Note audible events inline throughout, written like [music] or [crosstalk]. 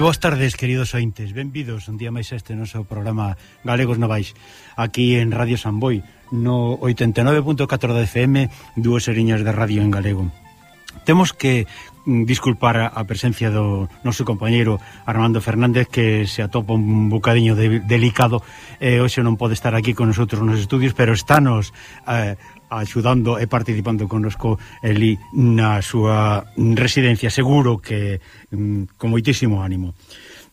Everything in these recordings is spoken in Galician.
Moi boas tardes, queridos ointes. Benvidos un día máis a este noso programa Galegos Novais aquí en Radio Samboy no 89.4 da FM, dúas seriñas de radio en galego. Temos que mm, disculpar a presencia do noso compañeiro Armando Fernández que se atopa un bocadiño de, delicado e eh, hoxe non pode estar aquí con nosotros nos estudios, pero estános eh, axudando e participando connosco Eli na súa residencia seguro que mm, con moitísimo ánimo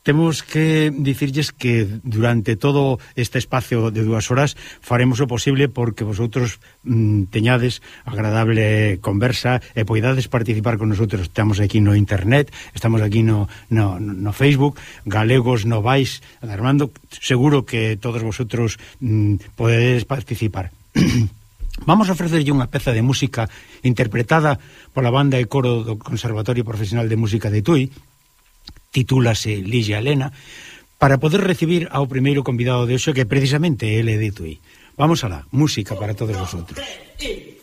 temos que dicirlles que durante todo este espacio de dúas horas faremos o posible porque vosotros mm, teñades agradable conversa e poidades participar con nosotros. Estamos aquí no internet, estamos aquí no, no, no Facebook, Galegos Novais, Armando, seguro que todos vosotros mm, podedes participar. [clears throat] Vamos a ofrecerlle unha peza de música interpretada pola banda e coro do Conservatorio Profesional de Música de Tui, titúlase Ligia Elena, para poder recibir ao primeiro convidado de hoxe que precisamente ele é de Tui. Vamos alá, música para todos vosotros. Un, tres,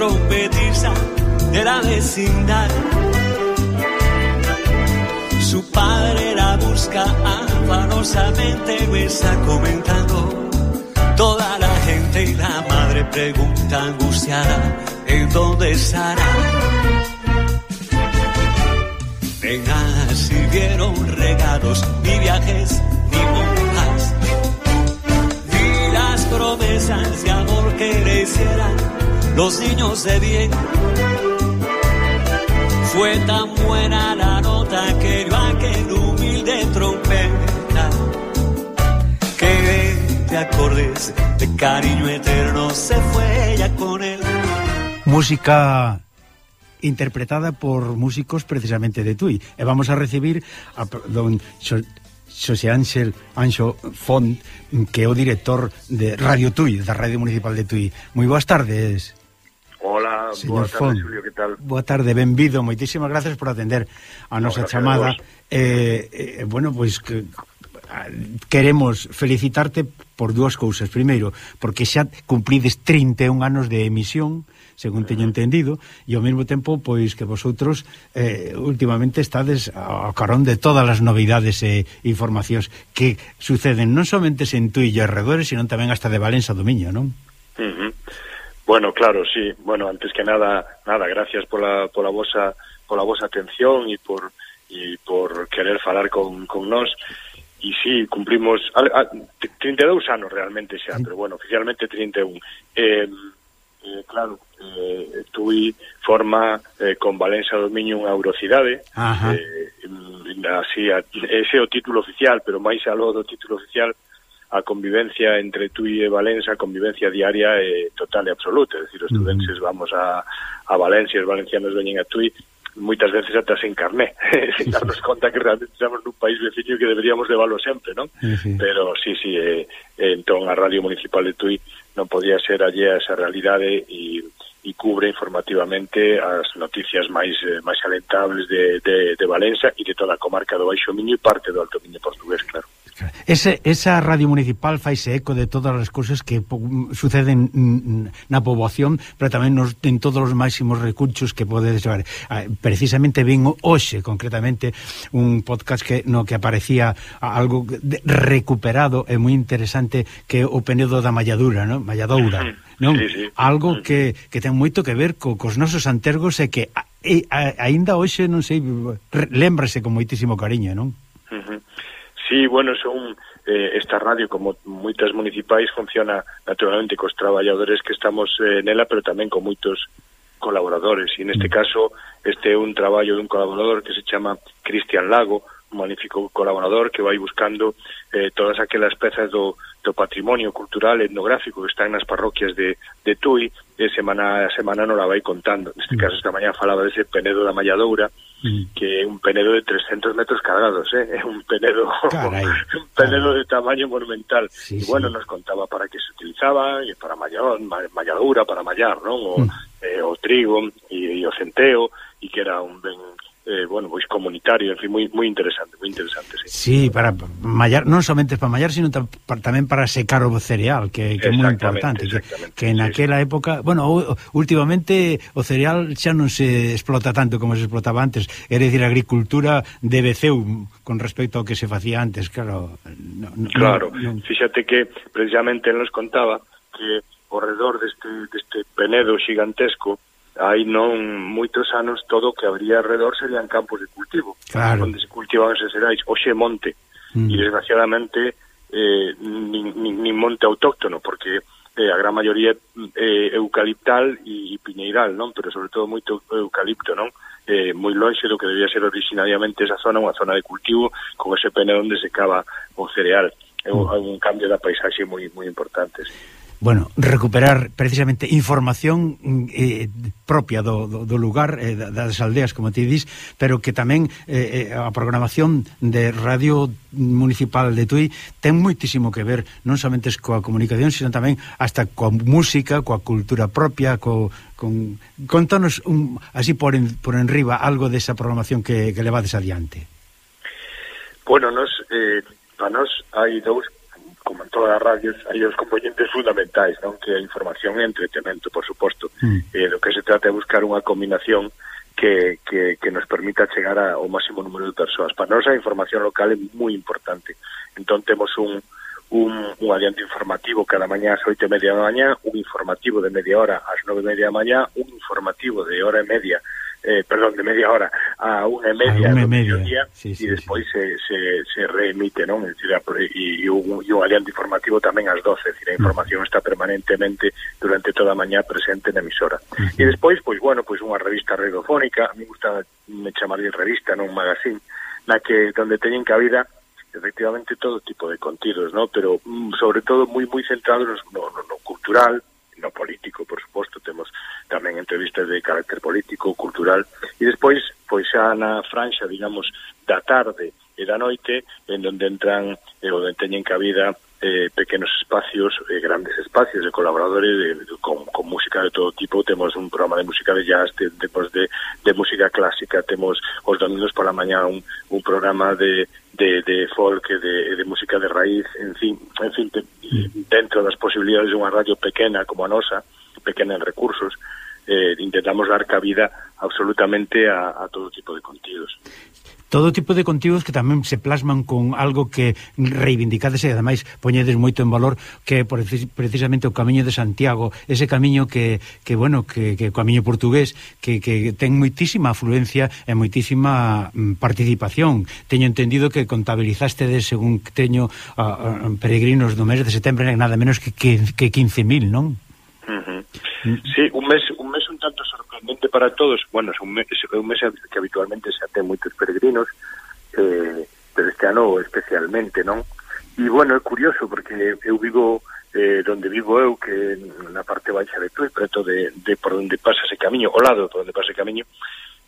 de la vecindad. Su padre la busca afanosamente, me está comentando. Toda la gente y la madre pregunta angustiada, ¿en dónde estará? De nada sirvieron regalos, ni viajes, ni monjas promesas de amor que le hicieran los niños de bien. Fue tan buena la nota que dio aquel humilde trompeta que te acordes de cariño eterno se fue ya con él. Música interpretada por músicos precisamente de Tui. E vamos a recibir a don Xosé Ángel Anxo Font, que é o director de Radio Tui, da Radio Municipal de Tui. Moi boas tardes. Hola, Señor boa tarde, Julio, que tal? Boa tarde, benvido, moitísimas gracias por atender a nosa chamada. Eh, eh, bueno, pois que queremos felicitarte por dúas cousas. Primeiro, porque xa cumprides 31 anos de emisión, según teño eh. entendido, e ao mesmo tempo, pois, que vosotros eh, últimamente estades ao carón de todas as novidades e informacións que suceden non somente en tú e arredores, sino tamén hasta de Valença do Miño, non? Uh -huh. Bueno, claro, sí. Bueno, antes que nada, nada, gracias pola, pola vosa pola vosa atención e por e por querer falar con, con nós. E sí, cumplimos a, a, 32 anos realmente xa, pero bueno, oficialmente 31. Eh, eh, claro, eh, tui forma eh, con Valencia do Miño unha eurocidade, Ajá. eh, así, ese é o título oficial, pero máis aló do título oficial, a convivencia entre Tui e Valença, a convivencia diaria é total e absoluta, é dicir, os estudantes vamos a, a Valencia, os valencianos veñen a Tui, moitas veces ata sen carné, [laughs] sin darnos conta que realmente estamos nun país veciño que deberíamos leválo sempre, non? Sí, sí. Pero sí, sí, eh, eh, entón a Radio Municipal de Tui non podía ser allí a esa realidade e e cubre informativamente as noticias máis eh, máis alentables de, de, de Valença e de toda a comarca do Baixo Miño e parte do Alto Miño portugués, claro. Ese, esa radio municipal faise eco de todas as cousas que suceden na poboación, pero tamén nos, en todos os máximos recursos que podedes ver. Ah, precisamente vin hoxe, concretamente, un podcast que no que aparecía algo de, recuperado e moi interesante que o Penedo da Malladura, non? Malladoura. Non? Sí, sí. Algo que, que ten moito que ver co, cos nosos antergos e que a, a, aínda hoxe, non sei, lembrase con moitísimo cariño, non? Uh -huh. Sí, bueno, son eh, esta radio, como moitas municipais, funciona naturalmente cos traballadores que estamos eh, nela, pero tamén con moitos colaboradores. E neste mm. caso, este é un traballo dun colaborador que se chama Cristian Lago, un magnífico colaborador que vai buscando eh, todas aquelas pezas do, do patrimonio cultural etnográfico que están nas parroquias de, de Tui, e semana a semana non la vai contando. Neste mm. caso, esta mañá falaba dese Penedo da Malladoura, mm. que é un penedo de 300 metros cadrados, eh? é un penedo carai, [laughs] un penedo carai. de tamaño monumental. Sí, e bueno, sí. nos contaba para que se utilizaba, e para mallón, malladura, para mallar, non? O, mm. eh, o trigo e, e o centeo, e que era un ben eh, bueno, pois comunitario, en fin, moi moi interesante, moi interesante, sí. Sí, para mallar, non somente para mallar, sino tamén para secar o cereal, que, que é moi importante, que, que naquela sí, época, bueno, últimamente o cereal xa non se explota tanto como se explotaba antes, é dicir, a agricultura de Beceu con respecto ao que se facía antes, claro. No, no, claro, no, no... fíxate que precisamente nos contaba que ao redor deste, deste penedo xigantesco hai non moitos anos todo o que habría alrededor serían campos de cultivo, claro. onde se cultivaban se serais, oxe monte, mm. e desgraciadamente eh, nin, nin, nin monte autóctono, porque eh, a gran maioría é eh, eucaliptal e, e piñeiral, non? Pero sobre todo moito eucalipto, non? Eh, moi lonxe do que debía ser originariamente esa zona, unha zona de cultivo con ese pene onde se cava o cereal. É un, mm. un cambio da paisaxe moi moi importante. Sí bueno, recuperar precisamente información mm, eh, propia do, do, do lugar eh, das aldeas, como te dis, pero que tamén eh, eh, a programación de Radio Municipal de Tui ten moitísimo que ver non somente coa comunicación, sino tamén hasta coa música, coa cultura propia, co, con contanos un, así por en, por enriba algo desa programación que, que levades adiante. Bueno, nos eh, para nós hai dous como en todas as radios, hai os componentes fundamentais, non? Que a información e entretenimento, por suposto. Mm. Eh, lo que se trata é buscar unha combinación que, que, que nos permita chegar ao máximo número de persoas. Para nós a información local é moi importante. Entón temos un, un, un adiante informativo cada mañá ás oito e media da mañá, un informativo de media hora ás nove e media da mañá, un informativo de hora e media eh, perdón, de media hora a unha e media, do mediodía e. Día, sí, sí, e despois sí. se, se, se reemite, non? É dicir, e, e, un, e un aliante informativo tamén ás 12, é dicir, a información está permanentemente durante toda a mañá presente na emisora. Uh -huh. E despois, pois, bueno, pois unha revista radiofónica, a mí gusta me chamar de revista, non magazine, na que, donde teñen cabida efectivamente todo tipo de contidos, ¿no? pero mm, sobre todo moi moi centrados no, no, no cultural, no político, por suposto, temos tamén entrevistas de carácter político, cultural, e despois, pois xa na franxa, digamos, da tarde e da noite en donde entran eh, onde teñen cabida eh, pequenos espacios, eh, grandes espacios de colaboradores de, de, con, con música de todo tipo. Temos un programa de música de jazz, de, temos de, de música clásica, temos os domingos pola mañá un, un programa de, de, de folk, de, de música de raíz, en fin, en fin te, dentro das posibilidades de unha radio pequena como a nosa, pequena en recursos, eh, intentamos dar cabida absolutamente a, a todo tipo de contidos. Todo tipo de contidos que tamén se plasman con algo que reivindicades e ademais poñedes moito en valor que é precisamente o camiño de Santiago, ese camiño que, que bueno, que, que o camiño portugués que, que ten moitísima afluencia e moitísima mm, participación. Teño entendido que contabilizaste de según teño a, a, peregrinos do mes de setembro nada menos que, que, que 15.000, non? Uh -huh. Mm. Sí, un mes, un mes un tanto sorprendente para todos. Bueno, es un mes, é un mes que habitualmente se ate moitos peregrinos, eh, pero este ano especialmente, non? E, bueno, é curioso, porque eu vivo eh, donde vivo eu, que na parte baixa de Tui, preto de, de por onde pasa ese camiño, ao lado por onde pasa ese camiño,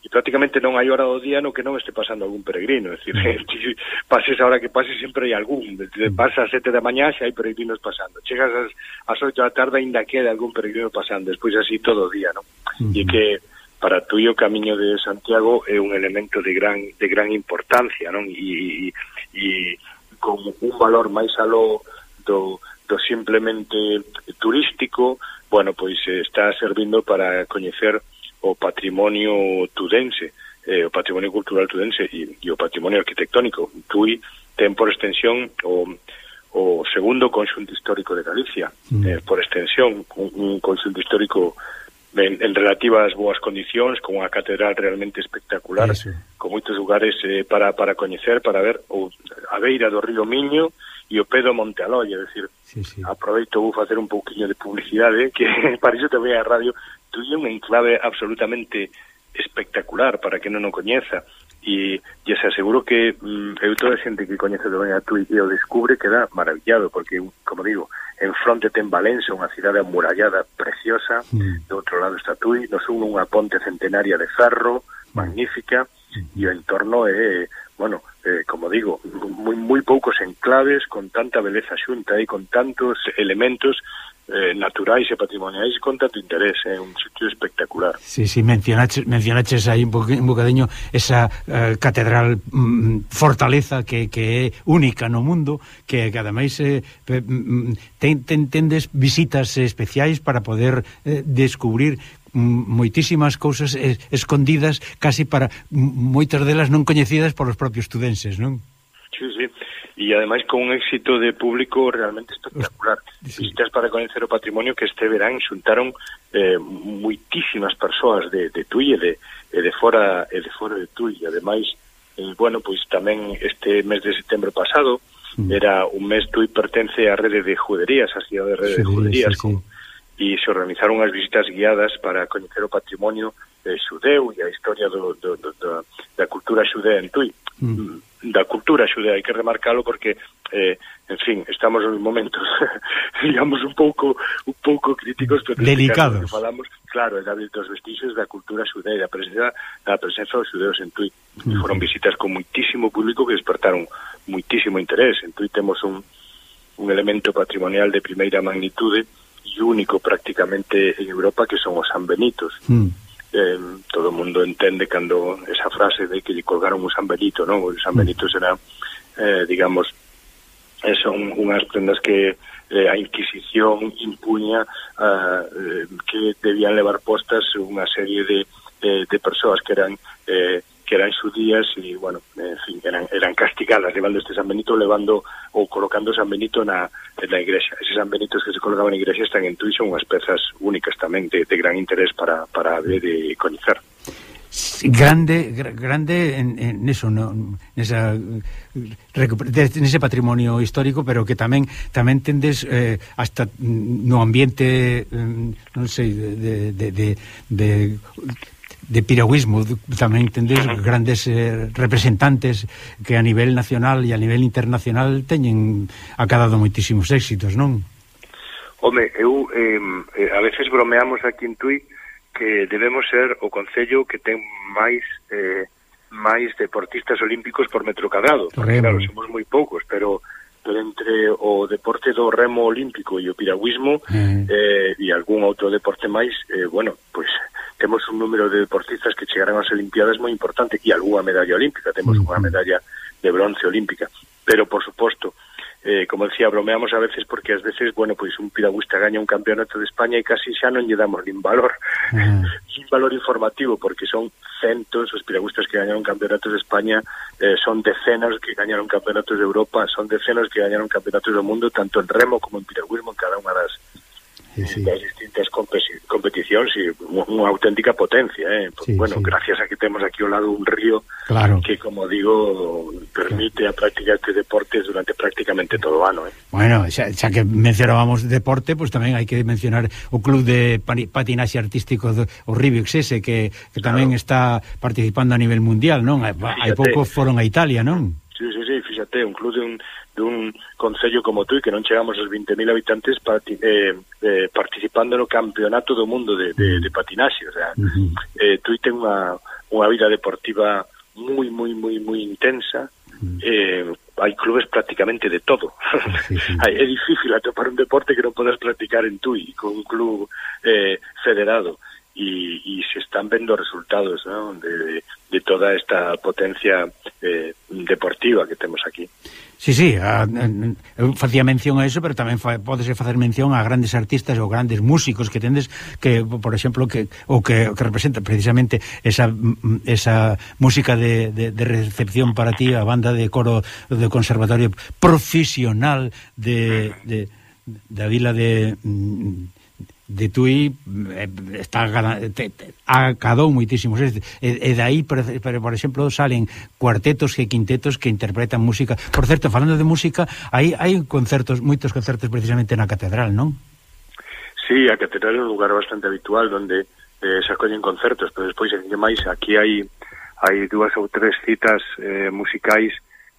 e prácticamente non hai hora do día no que non este pasando algún peregrino, é dicir, [laughs] eh, pases a hora que pases sempre hai algún, decir, pasa a sete da mañá xa hai peregrinos pasando, chegas ás, ás oito da tarde ainda queda algún peregrino pasando, despois así todo o día, non? Uh -huh. E que para tú e o camiño de Santiago é un elemento de gran de gran importancia, non? E, e con un valor máis aló do, do simplemente turístico, bueno, pois eh, está servindo para coñecer o patrimonio tudense, eh, o patrimonio cultural tudense e, e o patrimonio arquitectónico. Tui ten por extensión o, o segundo conxunto histórico de Galicia, mm. eh, por extensión, un, un conxunto histórico en, en relativas boas condicións, con unha catedral realmente espectacular, Eso. con moitos lugares eh, para, para coñecer, para ver o, a beira do río Miño e o pedo Montealoy, é dicir, sí, sí. aproveito vou facer un pouquiño de publicidade, que [laughs] para iso tamén a radio estudia un enclave absolutamente espectacular para que non o coñeza e, e se aseguro que mm, eu toda a xente que coñece do ben a Tui e o descubre queda maravillado porque, como digo, en fronte ten Valencia unha cidade amurallada preciosa mm. do outro lado está Tui, nos sur unha ponte centenaria de ferro mm. magnífica mm. e o entorno é bueno, eh, como digo, moi, moi poucos enclaves con tanta beleza xunta e con tantos elementos eh, naturais e patrimoniais con tanto interés, é eh? un sitio espectacular. Sí, sí, mencionaches, mencionaches aí un, un bocadiño esa eh, catedral mm, fortaleza que, que é única no mundo, que, que ademais eh, mm, mm, ten, ten, tendes visitas especiais para poder eh, descubrir moitísimas cousas escondidas casi para moitas delas non coñecidas polos propios estudenses, non? Sí, sí. E ademais con un éxito de público realmente espectacular. Sí. Visitas para coñecer o patrimonio que este verán xuntaron eh, moitísimas persoas de, de Tui e de, e de fora e de fora de Tui. Ademais, eh, bueno, pois tamén este mes de setembro pasado mm. era un mes Tui pertence á rede de juderías, a cidade de rede sí, de juderías sí, sí. con e se organizaron as visitas guiadas para coñecer o patrimonio eh, xudeu e a historia do, do, do, do, da cultura xudea en Tui. Mm. Da cultura xudea, hai que remarcalo porque, eh, en fin, estamos en momentos, [laughs] digamos, un pouco un pouco críticos. Pero Delicados. Falamos, claro, é dos vestigios da cultura xudea e da presenza, da presencia dos xudeos en Tui. Mm. E foron visitas con muitísimo público que despertaron muitísimo interés. En Tui temos un, un elemento patrimonial de primeira magnitude, mm e único prácticamente en Europa que son os sanbenitos. Mm. Eh, todo o mundo entende cando esa frase de que lle colgaron un San Benito, non? O sanbenito hmm. será, eh, digamos, eh, son unhas prendas que eh, a Inquisición impuña eh, que debían levar postas unha serie de, eh, de persoas que eran eh, que eran xudías e, bueno, en fin, eran, eran implicadas, levando este San Benito, levando ou colocando San Benito na, na igrexa. Eses San Benitos que se colocaban na igrexa están en Tui, son unhas pezas únicas tamén de, de gran interés para, para ver de coñecer grande grande en, en eso, no, nesa nese patrimonio histórico, pero que tamén tamén tendes eh, hasta mm, no ambiente mm, eh, non sei de, de, de, de de piragüismo, tamén tendes grandes eh, representantes que a nivel nacional e a nivel internacional teñen acadado moitísimos éxitos, non? Home, eu eh, a veces bromeamos aquí en Tui que debemos ser o concello que ten máis eh, máis deportistas olímpicos por metro cadrado. Porque, claro, somos moi poucos, pero pero entre o deporte do remo olímpico e o piragüismo mm. eh, e algún outro deporte máis, eh, bueno, pois temos un número de deportistas que chegarán ás Olimpiadas moi importante e algunha medalla olímpica, temos unha medalla de bronce olímpica, pero por suposto, eh, como decía, bromeamos a veces porque ás veces, bueno, pois un piragüista gaña un campeonato de España e casi xa non lle damos nin valor, uh [laughs] -huh. nin valor informativo, porque son centos os piragüistas que gañaron campeonatos de España, eh, son decenas que gañaron campeonatos de Europa, son decenas que gañaron campeonatos do mundo, tanto en remo como en piragüismo, en cada unha das, sí, sí. das distintas competicións e unha auténtica potencia, eh? Pues, sí, bueno, sí. gracias a que temos aquí ao lado un río claro. que, como digo, permite claro. a práctica este deportes durante prácticamente todo o ano, eh? Bueno, xa, xa que mencionábamos deporte, pues tamén hai que mencionar o club de patinaxe artístico do o Rivix ese que, que tamén claro. está participando a nivel mundial, non? Hai pouco foron a Italia, non? fíxate, un club de un, concello como tú que non chegamos aos 20.000 habitantes pati, eh, eh, participando no campeonato do mundo de, de, de patinaxe, o sea, uh -huh. eh, tú ten unha, unha vida deportiva moi, moi, moi, moi intensa, uh -huh. eh, hai clubes prácticamente de todo. Sí, sí. [laughs] é difícil atopar un deporte que non podas practicar en Tui, con un club eh, federado y, y se están viendo resultados ¿no? de, de toda esta potencia eh, deportiva que temos aquí. Sí, sí, a, eu facía mención a eso, pero tamén fa, podese facer mención a grandes artistas ou grandes músicos que tendes que, por exemplo, que o que, que representa precisamente esa, esa música de, de, de recepción para ti, a banda de coro do conservatorio profesional de, de, de vila de... Mm, de Tui eh, está te, te, acadou moitísimos e, e dai, por, por exemplo, salen cuartetos e quintetos que interpretan música. Por certo, falando de música, hai hai concertos, moitos concertos precisamente na catedral, non? Sí, a catedral é un lugar bastante habitual onde eh, se acollen concertos, pero despois en máis aquí hai hai dúas ou tres citas eh, musicais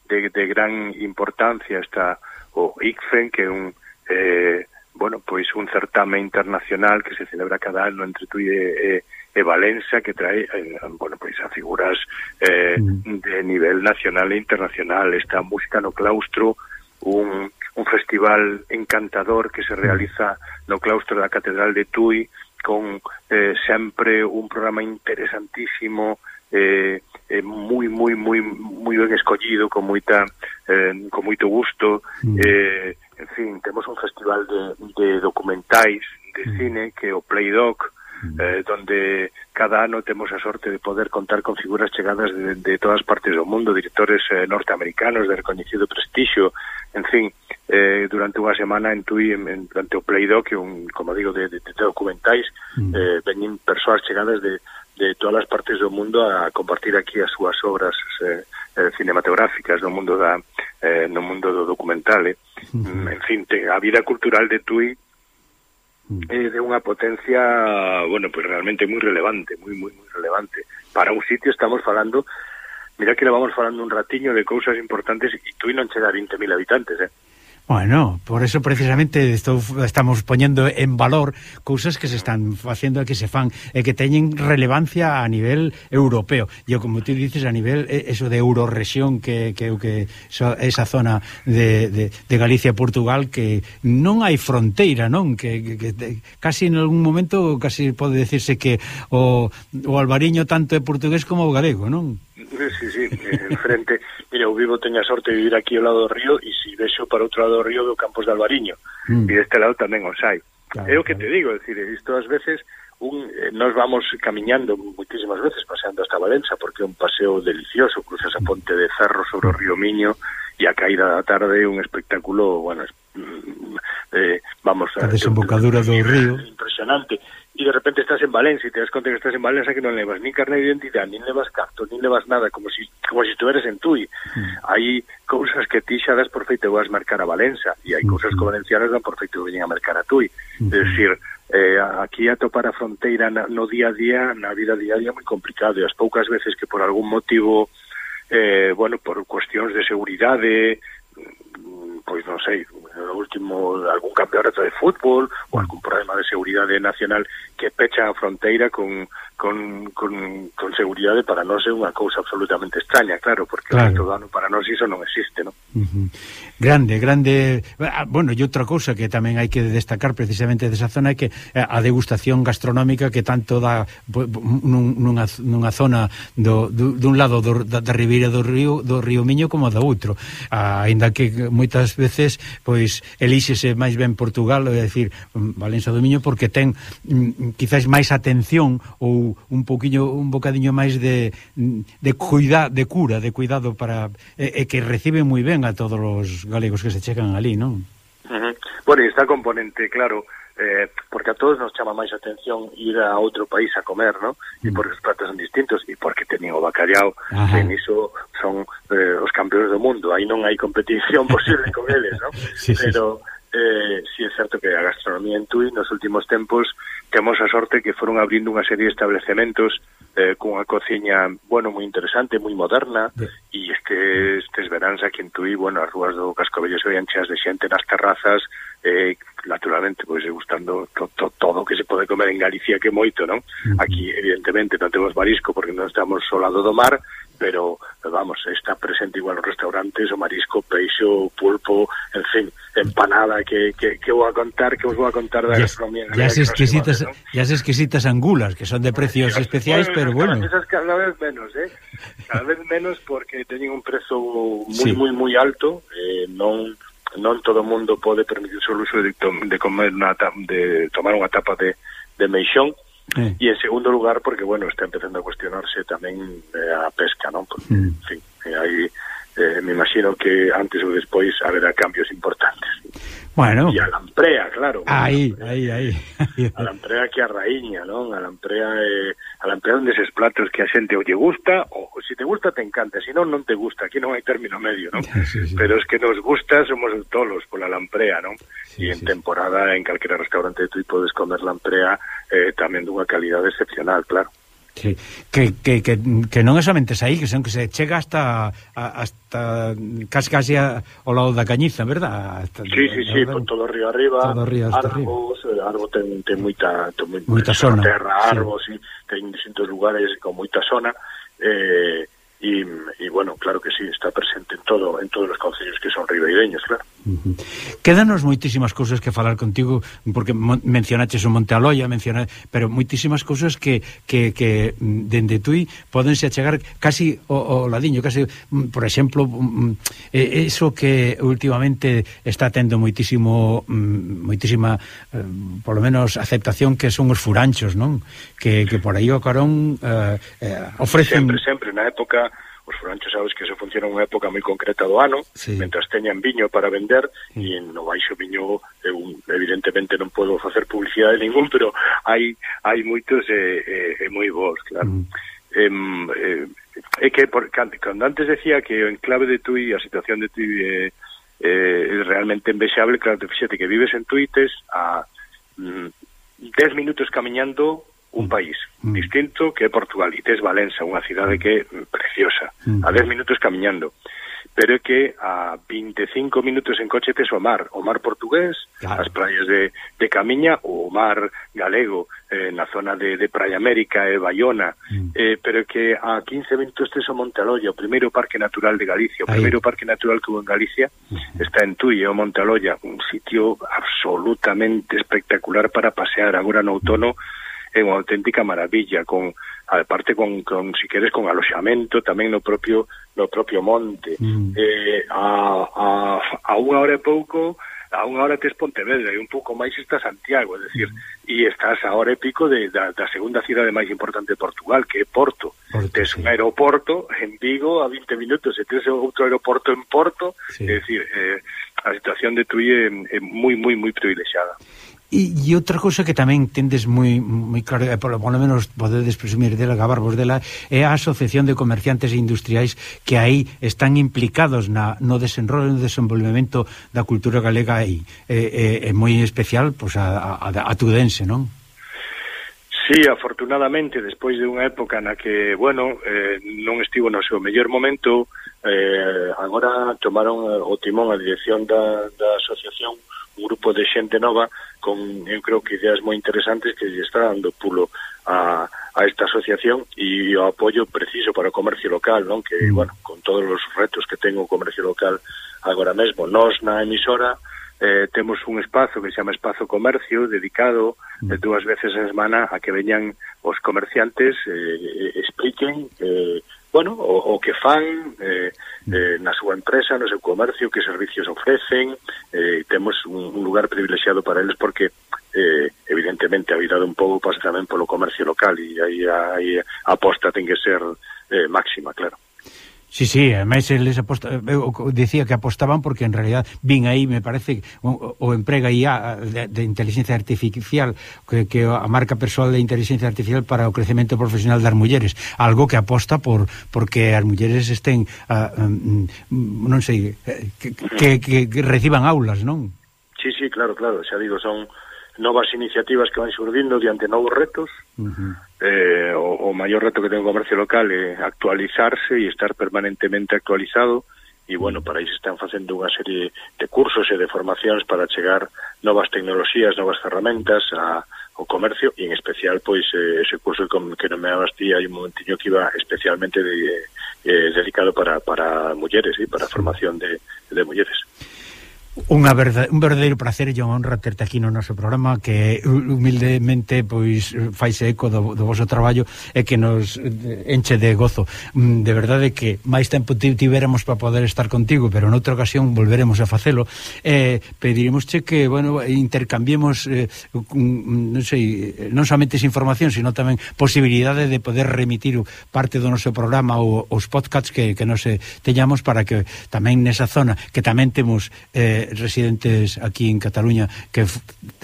de, de gran importancia, está o ICFEN, que é un eh, bueno, pois un certame internacional que se celebra cada ano entre Tui eh, e, e Valença que trae, eh, bueno, pois a figuras eh, mm. de nivel nacional e internacional. esta Música no Claustro, un, un festival encantador que se mm. realiza no claustro da Catedral de Tui con eh, sempre un programa interesantísimo eh, eh, moi moi moi moi ben escollido con moita eh, con moito gusto mm. eh, en fin, temos un festival de, de documentais de mm. cine que é o Playdoc, mm. eh, donde cada ano temos a sorte de poder contar con figuras chegadas de, de todas partes do mundo, directores eh, norteamericanos de reconhecido prestixio, en fin, eh, durante unha semana en Tui, en, en, durante o Playdoc, que un, como digo, de, de, de documentais, mm. eh, veñen persoas chegadas de, de todas as partes do mundo a compartir aquí as súas obras eh, eh, cinematográficas, no mundo da eh, no mundo do documental, eh. Mm, en fin, te, a vida cultural de Tui mm. é eh, de unha potencia, bueno, pues realmente moi relevante, moi moi moi relevante. Para un sitio estamos falando, mira que le vamos falando un ratiño de cousas importantes e Tui non chega a 20.000 habitantes, eh. Bueno, por eso precisamente estou, estamos poñendo en valor cousas que se están facendo e que se fan e que teñen relevancia a nivel europeo. E como tú dices, a nivel eso de eurorrexión que que, que esa zona de, de, de Galicia Portugal que non hai fronteira, non? Que, que, que casi en algún momento casi pode decirse que o, o albariño tanto é portugués como o galego, non? Sí, sí, enfrente, mira, eu vivo, teña sorte de vivir aquí ao lado do río e se si vexo para outro lado do río do Campos de Albariño mm. e deste lado tamén os hai. Claro, é o que claro. te digo, é dicir, isto ás veces un, eh, nos vamos camiñando moitísimas veces paseando hasta Valença porque é un paseo delicioso, cruzas a mm. ponte de Cerro sobre o río Miño e a caída da tarde un espectáculo, bueno, es, mm, eh, vamos... A, a desembocadura do río. Impresionante. E de repente estás en Valencia e te das conta que estás en Valencia que non levas ni carne de identidade, nin levas carto, nin levas nada, como si como se estuveres en Tui. Mm. Hai cousas que ti xa das por feito vas marcar a Valença, e hai cousas que mm. valencianas dan por feito veñen a marcar a Tui. Mm. É dicir, eh, aquí atopar a fronteira na, no día a día, na vida diaria, é moi complicado, e as poucas veces que por algún motivo, eh, bueno, por cuestións de seguridade, mm, pois non sei, no último algún campeonato de fútbol ou algún problema de seguridade nacional que pecha a fronteira con con, con, con seguridade para nós é unha cousa absolutamente extraña, claro, porque claro. o ano para nós iso non existe, non? Uh -huh. Grande, grande... Ah, bueno, e outra cousa que tamén hai que destacar precisamente desa zona é que eh, a degustación gastronómica que tanto dá nunha, nunha zona do, do, dun lado do, da, da ribeira do río do río Miño como da outro. Ah, ainda que moitas veces pois elíxese máis ben Portugal, é dicir, mm, Valença do Miño porque ten mm, quizás máis atención ou un poquiño un bocadiño máis de de cuida, de cura, de cuidado para e, e que recibe moi ben a todos os galegos que se chegan ali, non? Uh -huh. Bueno, está componente, claro, eh, porque a todos nos chama máis atención ir a outro país a comer, ¿no? E mm. porque os pratos son distintos e porque teñen o bacallao, Ajá. que niso son eh, os campeóns do mundo, aí non hai competición [laughs] posible con eles, ¿no? sí, Pero sí, sí eh, sí é certo que a gastronomía en Tui nos últimos tempos temos a sorte que foron abrindo unha serie de establecementos eh, cunha cociña, bueno, moi interesante, moi moderna, sí. e este, estes veráns aquí en Tui, bueno, as rúas do Cascobello se veían cheas de xente nas terrazas, eh, naturalmente, pois, gustando to, to, todo o que se pode comer en Galicia, que moito, non? Aquí, evidentemente, non temos marisco porque non estamos ao lado do mar, pero vamos, está presente igual nos restaurantes, o marisco, peixo, pulpo, en fin, empanada, que, que, que vou a contar, que vos vou a contar da gastronomía. Ya, as exquisitas, ¿no? ya as exquisitas angulas, que son de precios bueno, especiais, bueno, pero bueno. Esas cada vez menos, eh? Cada vez menos porque teñen un prezo moi, sí. moi, moi alto, eh, non non todo o mundo pode permitirse o luxo de, de comer una, de tomar unha tapa de, de meixón, uh Eh. E en segundo lugar, porque, bueno, está empezando a cuestionarse tamén eh, a pesca, non? Porque, mm. En fin, eh, aí eh, me imagino que antes ou despois haberá cambios importantes. Bueno. E a Lamprea, claro. Aí, aí, aí. A Lamprea que a raíña, non? A Lamprea, eh, a Lamprea onde eses platos que a xente ou lle gusta, ou se si te gusta te encanta, se si non, non te gusta, aquí non hai término medio, non? [laughs] Sí, sí. Pero es que nos gusta somos tolos pola Lamprea, non? Sí, e en sí. temporada en calquera restaurante tú podes comer Lamprea eh, tamén dunha calidad excepcional, claro. Que, que, que, que, que non é somente saí, que son que se chega hasta a, hasta casi casi ao lado da Cañiza, verdad? Hasta, sí, sí, sí, por todo o río arriba, todo río hasta Arbos, arriba. Arbo ten, ten moita, ten moita, moita zona, terra, Arbos, sí. sí, ten distintos lugares con moita zona, eh, y, y, bueno, claro que sí, está presente en todo en todos os concellos que son ribeireños, claro. Uh -huh. Quédanos moitísimas cousas que falar contigo, porque mencionaches o Monte Aloia, menciona, pero moitísimas cousas que, que, que mm, dende tui podense achegar casi o, o ladiño, casi, mm, por exemplo, mm, eso que últimamente está tendo moitísimo moitísima, eh, polo menos aceptación que son os furanchos, non? Que, que por aí o carón eh, eh ofrecen... Sempre, sempre, na época Os furanchos sabes que se funciona unha época moi concreta do ano, sí. mentras teñan viño para vender, mm. e no baixo viño eh, eu evidentemente non podo facer publicidade ningún, pero hai hai moitos e, e, e moi bons, claro. Mm. eh, eh, é que por, cando antes decía que o enclave de Tui, a situación de Tui é, é realmente envexable, claro, te fíxate que vives en Tuites a mm, 10 minutos camiñando un país mm. distinto que é Portugal e tes Valença, unha cidade que é preciosa, mm. a 10 minutos camiñando pero é que a 25 minutos en coche tes o mar, o mar portugués, claro. as praias de, de Camiña, o mar galego, eh, na zona de, de Praia América eh, e Bayona, mm. eh, pero é que a 15 minutos tes o Montealolla, o primeiro parque natural de Galicia, o Ahí. primeiro parque natural que hubo en Galicia, mm. está en Tui, o Montaloya un sitio absolutamente espectacular para pasear agora no outono, mm é unha auténtica maravilla con aparte con, con si queres con aloxamento tamén no propio no propio monte mm. eh, a, a, a unha hora e pouco a unha hora tes Pontevedra e un pouco máis está Santiago, é dicir, mm. e estás a hora e pico de, da, da segunda cidade máis importante de Portugal, que é Porto. Porto tes sí. un aeroporto en Vigo a 20 minutos e tes outro aeroporto en Porto, sí. é dicir, eh, a situación de Tui é, é moi, moi, moi privilexiada. E, e outra cousa que tamén tendes moi moi claro, e polo, polo menos podedes presumir dela, gabarvos dela, é a Asociación de Comerciantes e Industriais que aí están implicados na, no desenrolo e desenvolvemento da cultura galega aí. É, é, é moi especial pois, a, a, a Tudense, non? Sí, afortunadamente, despois de unha época na que, bueno, eh, non estivo no seu mellor momento, eh, agora tomaron eh, o timón a dirección da, da asociación un grupo de xente nova con, eu creo que ideas moi interesantes que lle está dando pulo a, a esta asociación e o apoio preciso para o comercio local, non? Que, mm. bueno, con todos os retos que ten o comercio local agora mesmo. Nós na emisora eh, temos un espazo que se chama Espazo Comercio dedicado mm. eh, dúas veces a semana a que veñan os comerciantes eh, eh expliquen eh, bueno, o, o que fan eh, eh, na súa empresa, no seu comercio, que servicios ofrecen, eh, temos un, un lugar privilexiado para eles porque eh, evidentemente a vida un pouco pasa tamén polo comercio local e aí a, aí a aposta ten que ser eh, máxima, claro. Sí, sí, ademais eles aposta, eu dicía que apostaban porque en realidad vin aí, me parece, o, o emprega IA de, de inteligencia artificial que, que a marca persoal de inteligencia artificial para o crecemento profesional das mulleres, algo que aposta por porque as mulleres estén a, um, non sei eh, que, que, que reciban aulas, non? Sí, sí, claro, claro, xa digo, son novas iniciativas que van surdindo diante novos retos. Uh -huh. eh, o, o maior reto que ten o comercio local é actualizarse e estar permanentemente actualizado e, bueno, para iso están facendo unha serie de cursos e de formacións para chegar novas tecnoloxías, novas ferramentas a, ao comercio e en especial pois eh, ese curso que, que non me abastía hai un momentiño que iba especialmente de, eh, dedicado para, para mulleres e ¿sí? para a formación de, de mulleres. Unha verdade, un verdadeiro placer e unha honra terte aquí no noso programa que humildemente pois faise eco do, do voso traballo e que nos eh, enche de gozo. Mm, de verdade que máis tempo tivéramos para poder estar contigo, pero noutra ocasión volveremos a facelo. Eh, pediremos che que, bueno, intercambiemos eh, non sei, non somente esa información, sino tamén posibilidade de poder remitir parte do noso programa ou os podcasts que, que nos eh, teñamos para que tamén nesa zona, que tamén temos eh, residentes aquí en Cataluña que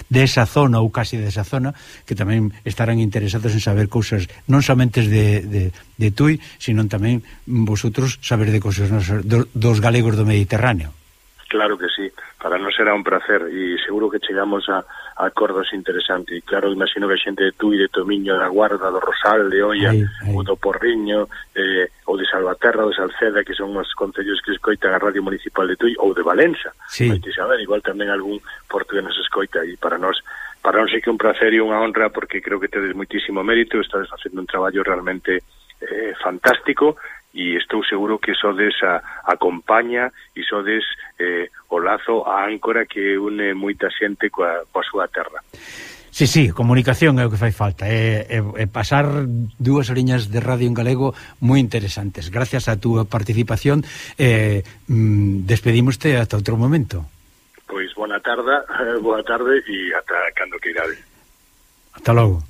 desa de zona ou casi desa de zona que tamén estarán interesados en saber cousas non somente de, de, de Tui, sino tamén vosotros saber de cousas dos, dos galegos do Mediterráneo. Claro que sí para nós será un placer e seguro que chegamos a, a acordos interesantes e claro, imagino que xente de Tui, de Tomiño, da Guarda, do Rosal, de Olla ai, ai. ou do Porriño eh, ou de Salvaterra, ou de Salceda que son os concellos que escoitan a Radio Municipal de Tui ou de Valença sí. Te saber, igual tamén algún portugués nos escoita e para nós para nós é que un placer e unha honra porque creo que tedes moitísimo mérito estades facendo un traballo realmente eh, fantástico e estou seguro que sodes a, a compaña e sodes eh, o lazo a áncora que une moita xente coa, coa súa terra. Sí, sí, comunicación é o que fai falta é, é, é pasar dúas oriñas de radio en galego moi interesantes. Gracias á túa participación mm, eh, despedimoste ata outro momento. Pois boa tarde [laughs] boa tarde e ata cando que irade Ata logo.